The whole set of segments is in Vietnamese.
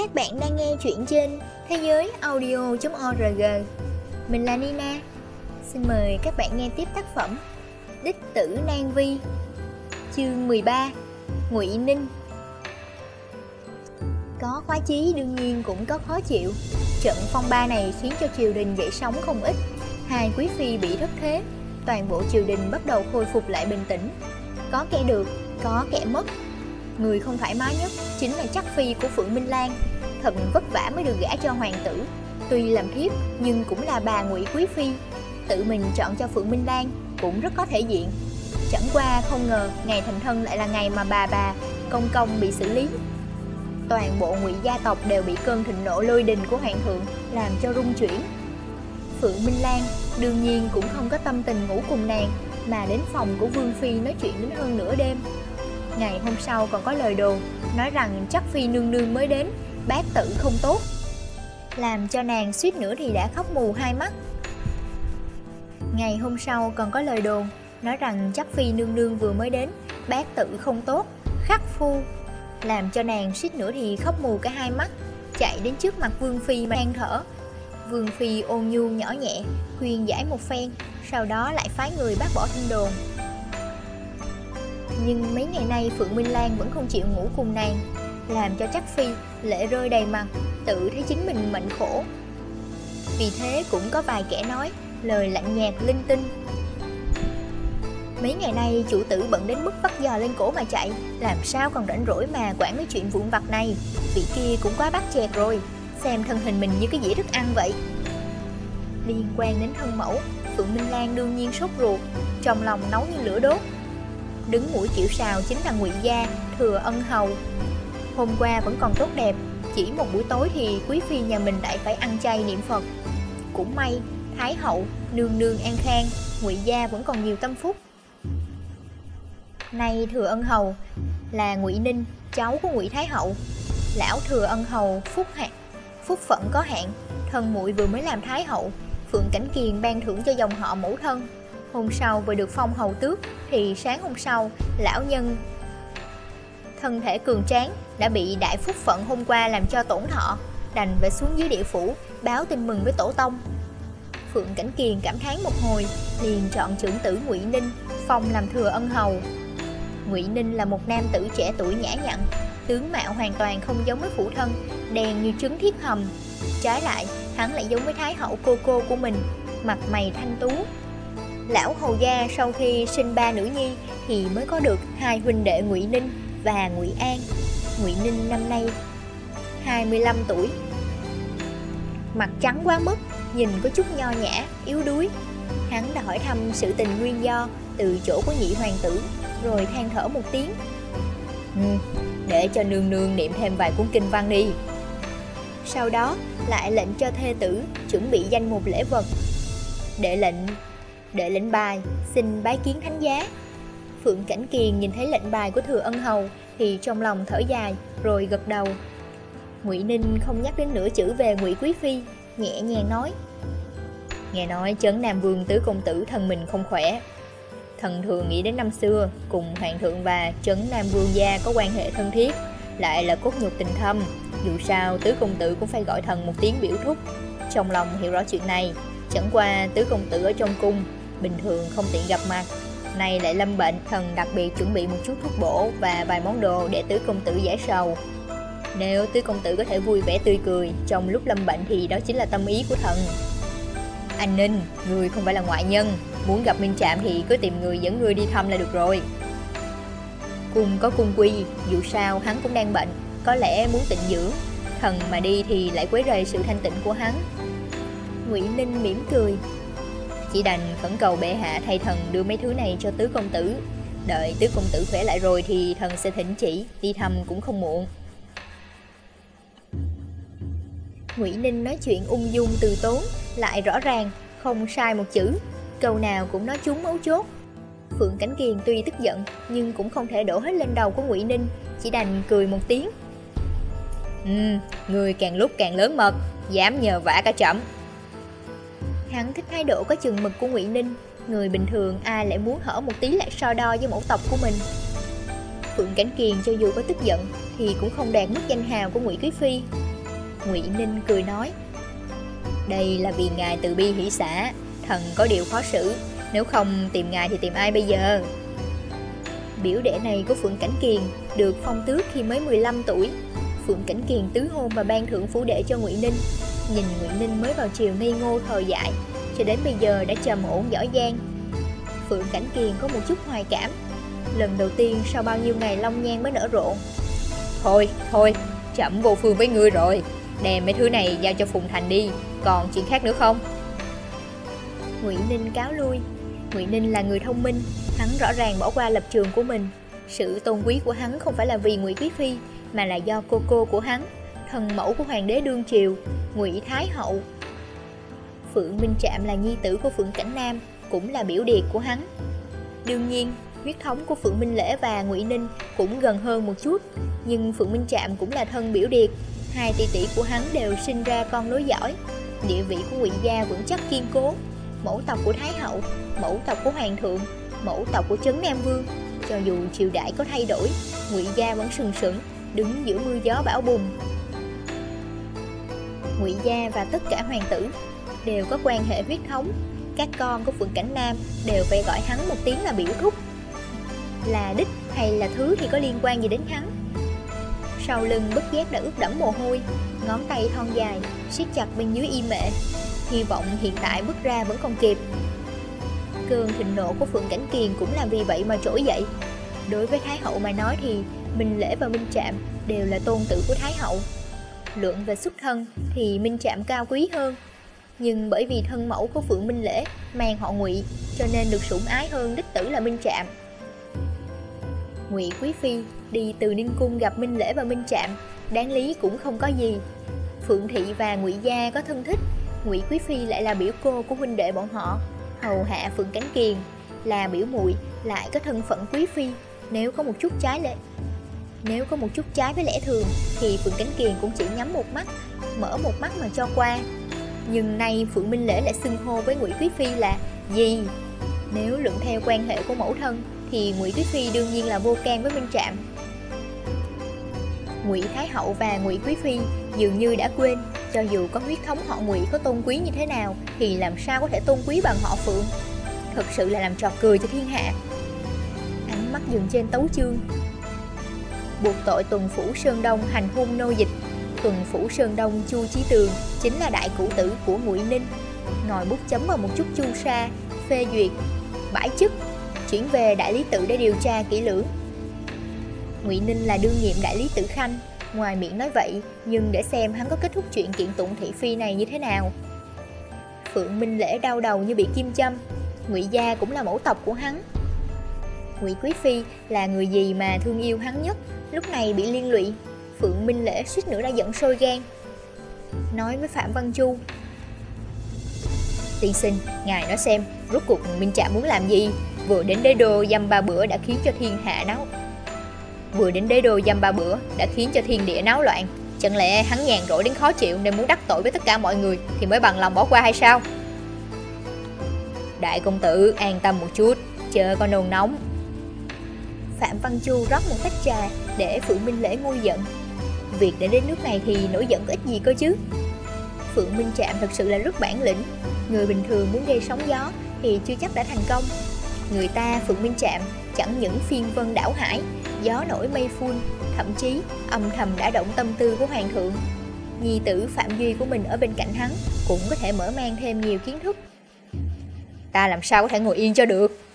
Các bạn đang nghe chuyện trên thế giới audio.org Mình là Nina. Xin mời các bạn nghe tiếp tác phẩm Đích tử Nan Vi Chương 13 Ngụy Ninh. Có khoái chí đương nhiên cũng có khó chịu. Trận phong ba này khiến cho triều đình dậy sóng không ít. Hai quý phi bị thất thế Toàn bộ triều đình bắt đầu khôi phục lại bình tĩnh. Có kẻ được, có kẻ mất. Người không thoải mái nhất chính là chắc phi của Phượng Minh Lan. Thật vất vả mới được gả cho hoàng tử. Tuy làm thiếp, nhưng cũng là bà ngụy Quý Phi. Tự mình chọn cho Phượng Minh Lan cũng rất có thể diện. Chẳng qua không ngờ ngày thành thân lại là ngày mà bà bà, công công bị xử lý. Toàn bộ ngụy gia tộc đều bị cơn thịnh nộ lôi đình của hoàng thượng làm cho rung chuyển. Phượng Minh Lan đương nhiên cũng không có tâm tình ngủ cùng nàng, Mà đến phòng của Vương Phi nói chuyện đến hơn nửa đêm. Ngày hôm sau còn có lời đồn, Nói rằng chắc Phi nương nương mới đến. Bác tự không tốt. Làm cho nàng suýt nữa thì đã khóc mù hai mắt. Ngày hôm sau còn có lời đồn, Nói rằng chắc Phi nương nương vừa mới đến, Bác tự không tốt, Khắc phu. Làm cho nàng suýt nữa thì khóc mù cả hai mắt, Chạy đến trước mặt Vương Phi mà than thở. Vương Phi ôn nhu nhỏ nhẹ, Khuyên giải một phen, Sau đó lại phái người bác bỏ tin đồn. Nhưng mấy ngày nay Phượng Minh Lan vẫn không chịu ngủ cùng nàng, Làm cho chắc Phi lệ rơi đầy mặt, Tự thấy chính mình mệnh khổ. Vì thế cũng có vài kẻ nói, Lời lạnh nhạt linh tinh. Mấy ngày nay chủ tử bận đến mức bắt giò lên cổ mà chạy, Làm sao còn rảnh rỗi mà quản mấy chuyện vụn vặt này? Vị kia cũng quá bắt chẹt rồi, Xem thân hình mình như cái dĩa thức ăn vậy. Liên quan đến thân mẫu, Phượng Minh Lan đương nhiên sốt ruột, Trong lòng nấu như lửa đốt. Đứng mũi chịu sào chính là ngụy gia, thừa ân hầu hôm qua vẫn còn tốt đẹp. Chỉ một buổi tối thì quý phi nhà mình lại phải ăn chay niệm phật. Cũng may, thái hậu, nương nương an khang, ngụy gia vẫn còn nhiều tâm phúc. Nay thừa ân hầu là ngụy ninh, cháu của ngụy thái hậu. Lão thừa ân hầu phúc hạn, phúc phận có hạn. Thân muội vừa mới làm thái hậu, phượng cảnh kiền ban thưởng cho dòng họ mẫu thân. Hôm sau vừa được phong hầu tước, Thì sáng hôm sau, Lão nhân Thân thể cường tráng đã bị đại phúc phận hôm qua làm cho tổn thọ, Đành phải xuống dưới địa phủ, Báo tin mừng với tổ tông. Phượng Cảnh Kiền cảm thán một hồi, Liền chọn trưởng tử Ngụy Ninh, Phong làm thừa ân hầu. Ngụy Ninh là một nam tử trẻ tuổi nhã nhặn, Tướng mạo hoàn toàn không giống với phụ thân Đen như trứng thiết hầm. Trái lại, hắn lại giống với thái hậu cô cô của mình, Mặt mày thanh tú. Lão hầu gia sau khi sinh ba nữ nhi thì mới có được hai huynh đệ Ngụy Ninh và Ngụy An. Ngụy Ninh năm nay 25 tuổi. Mặt trắng quá mức, nhìn có chút nho nhã, yếu đuối. Hắn đã hỏi thăm sự tình nguyên do từ chỗ của nhị hoàng tử, rồi than thở một tiếng. Ừ, để cho nương nương niệm thêm vài cuốn kinh văn đi. Sau đó lại lệnh cho thê tử chuẩn bị danh một lễ vật. Để lệnh để lệnh bài, xin bái kiến thánh giá. Phượng Cảnh Kiền nhìn thấy lệnh bài của Thừa Ân Hầu thì trong lòng thở dài, rồi gật đầu. Ngụy Ninh không nhắc đến nửa chữ về Ngụy Quý Phi, nhẹ nhàng nói. Nghe nói chấn Nam Vương tứ công tử thân mình không khỏe. Thần thường nghĩ đến năm xưa, cùng Hoàng thượng và chấn Nam Vương gia có quan hệ thân thiết, lại là cốt nhục tình thâm. Dù sao, tứ công tử cũng phải gọi thần một tiếng biểu thúc. Trong lòng hiểu rõ chuyện này, chẳng qua tứ công tử ở trong cung bình thường không tiện gặp mặt Nay lại lâm bệnh, thần đặc biệt chuẩn bị một chút thuốc bổ và vài món đồ để tứ công tử giải sầu. Nếu tứ công tử có thể vui vẻ tươi cười trong lúc lâm bệnh thì đó chính là tâm ý của thần. Anh Ninh, người không phải là ngoại nhân Muốn gặp Minh Trạm thì cứ tìm người dẫn người đi thăm là được rồi. Cung có cung quy, dù sao hắn cũng đang bệnh Có lẽ muốn tịnh dưỡng. Thần mà đi thì lại quấy rầy sự thanh tịnh của hắn. Ngụy Ninh mỉm cười chỉ đành khẩn cầu bệ hạ thay thần đưa mấy thứ này cho tứ công tử. Đợi tứ công tử khỏe lại rồi thì thần sẽ thỉnh chỉ Đi thăm cũng không muộn. Ngụy Ninh nói chuyện ung dung từ tốn Lại rõ ràng, không sai một chữ. Câu nào cũng nói trúng mấu chốt. Phượng Cảnh Kiền tuy tức giận Nhưng cũng không thể đổ hết lên đầu của Ngụy Ninh Chỉ đành cười một tiếng. Ừ, người càng lúc càng lớn mật Dám nhờ vả cả chậm Hắn thích thái độ có chừng mực của Ngụy Ninh. Người bình thường, ai lại muốn hở một tí lại so đo với mẫu tộc của mình? Phượng Cảnh Kiền cho dù có tức giận, Thì cũng không đạt mức danh hào của Ngụy Quý Phi. Ngụy Ninh cười nói, Đây là vì ngài từ bi hỷ xã Thần có điều khó xử. Nếu không tìm ngài thì tìm ai bây giờ? Biểu đệ này của Phượng Cảnh Kiền Được phong tước khi mới 15 tuổi. Phượng Cảnh Kiền tứ hôn và ban thưởng phủ đệ cho Ngụy Ninh. Nhìn Ngụy Ninh mới vào chiều ngây ngô thờ dại Cho đến bây giờ đã trầm ổn giỏi giang Phượng Cảnh Kiền có một chút hoài cảm Lần đầu tiên sau bao nhiêu ngày long nhan mới nở rộ. Thôi, thôi, chậm vô phương với ngươi rồi Đem mấy thứ này giao cho Phùng Thành đi Còn chuyện khác nữa không? Ngụy Ninh cáo lui. Ngụy Ninh là người thông minh Hắn rõ ràng bỏ qua lập trường của mình. Sự tôn quý của hắn không phải là vì Ngụy Quý Phi Mà là do cô cô của hắn Thần mẫu của hoàng đế đương triều Ngụy Thái Hậu. Phượng Minh Trạm là nhi tử của Phượng Cảnh Nam Cũng là biểu điệt của hắn. Đương nhiên huyết thống của Phượng Minh Lễ và Ngụy Ninh cũng gần hơn một chút, nhưng Phượng Minh Trạm cũng là thân biểu điệt, hai tỷ tỷ của hắn đều sinh ra con nối dõi. Địa vị của Ngụy gia vững chắc kiên cố, mẫu tộc của Thái hậu, mẫu tộc của Hoàng thượng, mẫu tộc của Trấn Nam Vương, cho dù triều đại có thay đổi, Ngụy gia vẫn sừng sững, đứng giữa mưa gió bão bùng. Ngụy gia và tất cả hoàng tử đều có quan hệ huyết thống, các con của Phượng Cảnh Nam đều phải gọi hắn một tiếng là biểu thúc. Là đích hay là thứ thì có liên quan gì đến hắn? Sau lưng bất giác đã ướt đẫm mồ hôi Ngón tay thon dài siết chặt bên dưới y mệ. Hy vọng hiện tại bước ra vẫn còn kịp. Cơn thịnh nộ của Phượng Cảnh Kiền cũng là vì vậy mà trỗi dậy. Đối với Thái Hậu mà nói thì Minh Lễ và Minh Trạm đều là tôn tử của Thái Hậu. Luận về xuất thân thì Minh Trạm cao quý hơn Nhưng bởi vì thân mẫu của Phượng Minh Lễ mang họ ngụy Cho nên được sủng ái hơn đích tử là Minh Trạm Ngụy Quý Phi đi từ Ninh Cung gặp Minh Lễ và Minh Trạm, đáng lý cũng không có gì. Phượng Thị và Ngụy Gia có thân thích, Ngụy Quý Phi lại là biểu cô của huynh đệ bọn họ, hầu hạ Phượng Cánh Kiền, là biểu muội lại có thân phận Quý Phi, nếu có một chút trái lệ. Nếu có một chút trái với lẽ thường thì Phượng Cánh Kiền cũng chỉ nhắm một mắt, mở một mắt mà cho qua. Nhưng nay Phượng Minh Lễ lại xưng hô với Ngụy Quý Phi là gì? Nếu luận theo quan hệ của mẫu thân thì Ngụy Quý Phi đương nhiên là vô can với Minh Trạm. Ngụy Thái Hậu và Ngụy Quý Phi dường như đã quên, cho dù có huyết thống họ Ngụy có tôn quý như thế nào thì làm sao có thể tôn quý bằng họ Phượng. Thật sự là làm trò cười cho thiên hạ. Ánh mắt dừng trên tấu chương. Buộc tội Tuần Phủ Sơn Đông hành hung nô dịch. Tuần Phủ Sơn Đông Chu Chí Tường chính là đại cử tử của Ngụy Ninh. Ngồi bút chấm vào một chút chu sa, phê duyệt, bãi chức chuyển về đại lý tự để điều tra kỹ lưỡng. Ngụy Ninh là đương nhiệm đại lý tự khanh, ngoài miệng nói vậy, nhưng để xem hắn có kết thúc chuyện kiện tụng thị phi này như thế nào. Phượng Minh Lễ đau đầu như bị kim châm, Ngụy gia cũng là mẫu tộc của hắn. Ngụy Quý phi là người gì mà thương yêu hắn nhất, lúc này bị liên lụy, Phượng Minh Lễ suýt nữa đã giận sôi gan. Nói với Phạm Văn Chu, Tiên sinh, ngài nói xem, rốt cuộc Minh Trạm muốn làm gì? Vừa đến đế đô dăm ba bữa đã khiến cho thiên hạ náo Vừa đến đế đô dăm ba bữa đã khiến cho thiên địa náo loạn Chẳng lẽ hắn nhàn rỗi đến khó chịu nên muốn đắc tội với tất cả mọi người Thì mới bằng lòng bỏ qua hay sao Đại công tử an tâm một chút Chờ con nôn nóng Phạm Văn Chu rót một tách trà Để Phượng Minh Lễ nguôi giận Việc để đến nước này thì nổi giận có ích gì cơ chứ Phượng Minh Trạm thật sự là rất bản lĩnh Người bình thường muốn gây sóng gió Thì chưa chắc đã thành công Người ta Phượng Minh Trạm chẳng những phiên vân đảo hải, gió nổi mây phun, thậm chí âm thầm đã động tâm tư của Hoàng thượng. Nhi tử Phạm Duy của mình ở bên cạnh hắn cũng có thể mở mang thêm nhiều kiến thức. Ta làm sao có thể ngồi yên cho được?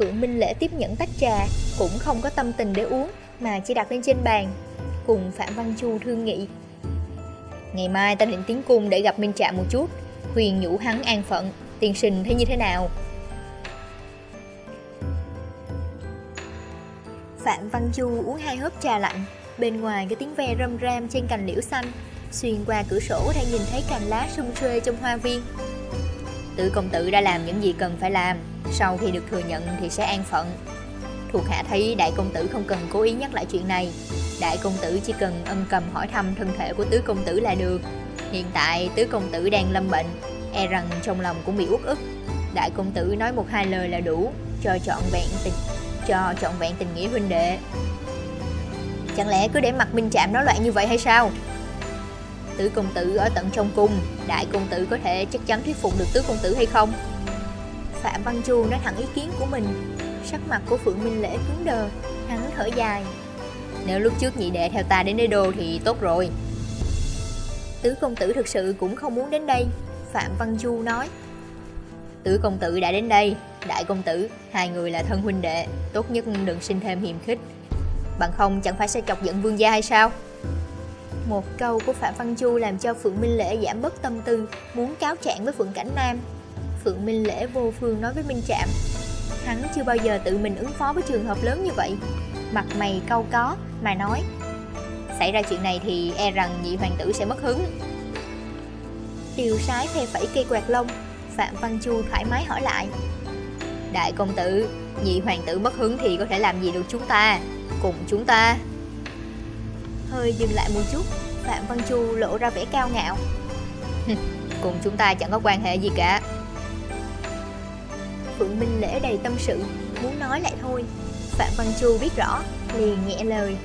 Phượng Minh Lễ tiếp nhận tách trà, cũng không có tâm tình để uống, mà chỉ đặt lên trên bàn, cùng Phạm Văn Chu thương nghị. Ngày mai ta định tiến cung để gặp Minh Trạm một chút, huyền nhũ hắn an phận, tiền sinh thấy như thế nào? Phạm Văn Chu uống hai hớp trà lạnh Bên ngoài cái tiếng ve râm ram trên cành liễu xanh Xuyên qua cửa sổ đang nhìn thấy cành lá sum xuê trong hoa viên Tử công tử đã làm những gì cần phải làm. Sau khi được thừa nhận thì sẽ an phận. Thuộc hạ thấy đại công tử không cần cố ý nhắc lại chuyện này. Đại công tử chỉ cần ân cầm hỏi thăm thân thể của tứ công tử là được. Hiện tại tứ công tử đang lâm bệnh E rằng trong lòng cũng bị uất ức. Đại công tử nói một hai lời là đủ, Cho trọn vẹn tình, cho trọn vẹn tình nghĩa huynh đệ. Chẳng lẽ cứ để mặt Minh Trạm nói loạn như vậy hay sao? Tứ công tử ở tận trong cung. Đại công tử có thể chắc chắn thuyết phục được tứ công tử hay không? Phạm Văn Chu nói thẳng ý kiến của mình. Sắc mặt của Phượng Minh Lễ cứng đờ Hắn thở dài. Nếu lúc trước nhị đệ theo ta đến đế đô thì tốt rồi. Tứ công tử thực sự cũng không muốn đến đây Phạm Văn Chu nói. Tứ công tử đã đến đây. Đại công tử, hai người là thân huynh đệ. Tốt nhất đừng sinh thêm hiềm khích. Bằng không chẳng phải sẽ chọc giận vương gia hay sao? Một câu của Phạm Văn Chu làm cho Phượng Minh Lễ giảm bớt tâm tư, Muốn cáo trạng với Phượng Cảnh Nam. Phượng Minh Lễ vô phương nói với Minh Trạm, Hắn chưa bao giờ tự mình ứng phó với trường hợp lớn như vậy. Mặt mày câu có mà nói, Xảy ra chuyện này thì e rằng nhị hoàng tử sẽ mất hứng. Tiêu sái phe phẩy cây quạt lông, Phạm Văn Chu thoải mái hỏi lại, Đại công tử, Nhị hoàng tử mất hứng thì có thể làm gì được chúng ta? Cùng chúng ta. Hơi dừng lại một chút. Phạm Văn Chu lộ ra vẻ cao ngạo. Cùng chúng ta chẳng có quan hệ gì cả. Phượng Minh Lễ đầy tâm sự Muốn nói lại thôi. Phạm Văn Chu biết rõ Liền nhẹ lời.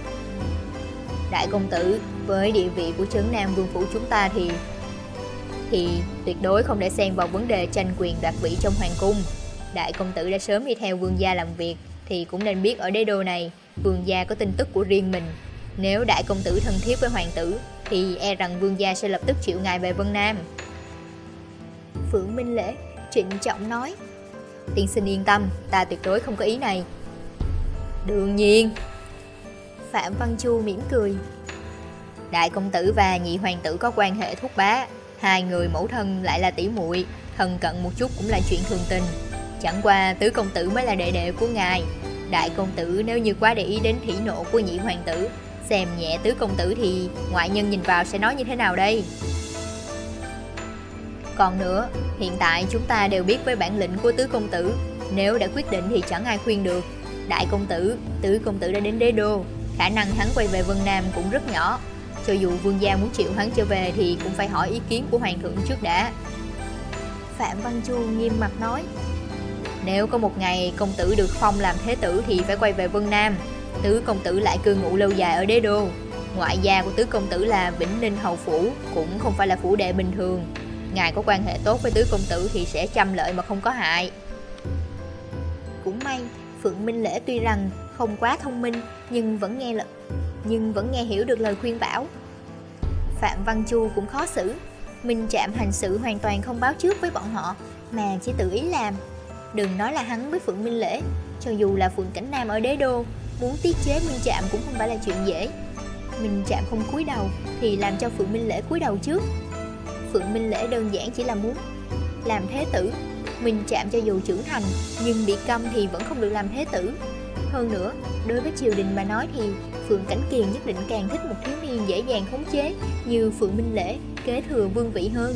Đại công tử Với địa vị của trấn Nam Vương Phủ chúng ta thì Thì tuyệt đối không để xen vào vấn đề tranh quyền đoạt vị trong hoàng cung. Đại công tử đã sớm đi theo vương gia làm việc Thì cũng nên biết ở đế đô này Vương gia có tin tức của riêng mình Nếu đại công tử thân thiết với hoàng tử Thì e rằng vương gia sẽ lập tức chịu ngài về Vân Nam. Phượng Minh Lễ trịnh trọng nói. Tiên sinh yên tâm Ta tuyệt đối không có ý này. Đương nhiên. Phạm Văn Chu mỉm cười. Đại công tử và nhị hoàng tử có quan hệ thúc bá. Hai người mẫu thân lại là tỷ muội Thân cận một chút cũng là chuyện thường tình. Chẳng qua tứ công tử mới là đệ đệ của ngài. Đại công tử nếu như quá để ý đến thủy nộ của nhị hoàng tử Xem nhẹ tứ công tử thì ngoại nhân nhìn vào sẽ nói như thế nào đây? Còn nữa, hiện tại chúng ta đều biết với bản lĩnh của tứ công tử. Nếu đã quyết định thì chẳng ai khuyên được. Đại công tử, tứ công tử đã đến đế đô. Khả năng hắn quay về Vân Nam cũng rất nhỏ. Cho dù vương gia muốn chịu hắn trở về thì cũng phải hỏi ý kiến của hoàng thượng trước đã. Phạm Văn Chu nghiêm mặt nói. Nếu có một ngày công tử được phong làm thế tử thì phải quay về Vân Nam Tứ công tử lại cư ngụ lâu dài ở đế đô. Ngoại gia của tứ công tử là Vĩnh Ninh Hầu Phủ, Cũng không phải là phủ đệ bình thường. Ngài có quan hệ tốt với tứ công tử thì sẽ chăm lợi mà không có hại. Cũng may, Phượng Minh Lễ tuy rằng không quá thông minh, Nhưng vẫn nghe lật Nhưng vẫn nghe hiểu được lời khuyên bảo. Phạm Văn Chu cũng khó xử. Minh Trạm hành sự hoàn toàn không báo trước với bọn họ, Mà chỉ tự ý làm. Đừng nói là hắn với Phượng Minh Lễ, Cho dù là Phượng Cảnh Nam ở đế đô Muốn tiết chế Minh chạm cũng không phải là chuyện dễ. Minh chạm không cúi đầu Thì làm cho Phượng Minh Lễ cúi đầu trước. Phượng Minh Lễ đơn giản chỉ là muốn Làm thế tử. Minh chạm cho dù trưởng thành Nhưng bị câm thì vẫn không được làm thế tử. Hơn nữa, đối với triều đình mà nói thì Phượng Cảnh Kiền nhất định càng thích một thiếu niên dễ dàng khống chế Như Phượng Minh Lễ kế thừa vương vị hơn.